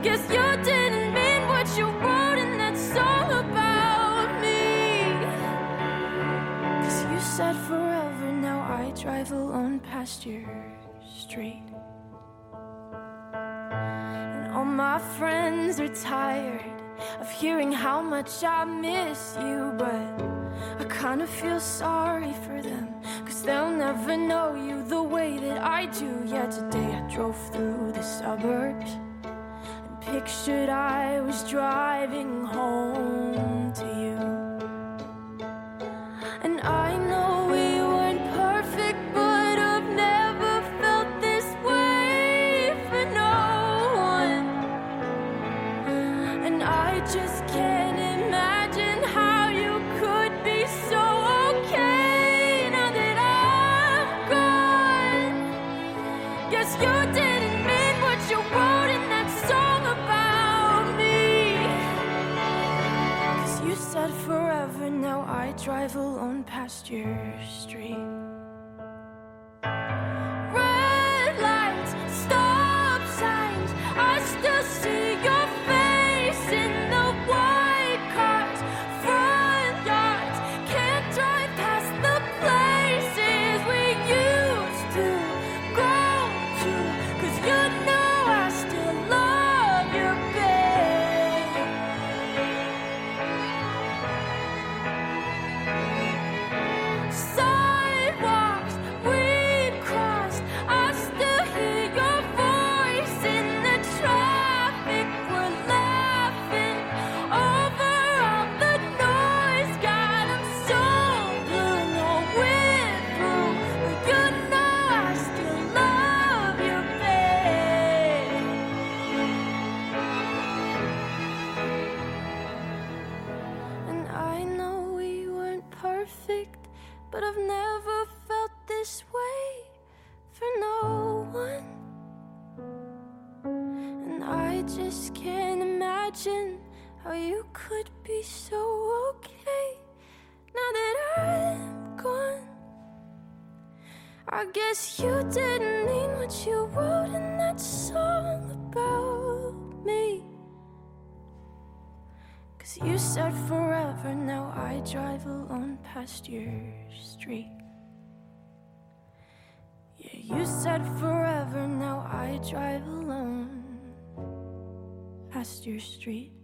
Guess you didn't mean what you wrote in that song about me. Cause you said forever, now I drive alone past your street. And all my friends are tired of hearing how much I miss you, but I kinda feel sorry for them. Cause they'll never know you the way that I do. Yeah, today I drove through the suburbs pictured I was driving home to you. And I know we weren't perfect, but I've never felt this way for no one. And I just can't imagine drive alone past your street. Perfect, but I've never felt this way for no one. And I just can't imagine how you could be so okay now that I'm gone. I guess you didn't mean what you wrote in that song about me. Cause you said forever, now past your street. Yeah, you said forever, now I drive alone past your street.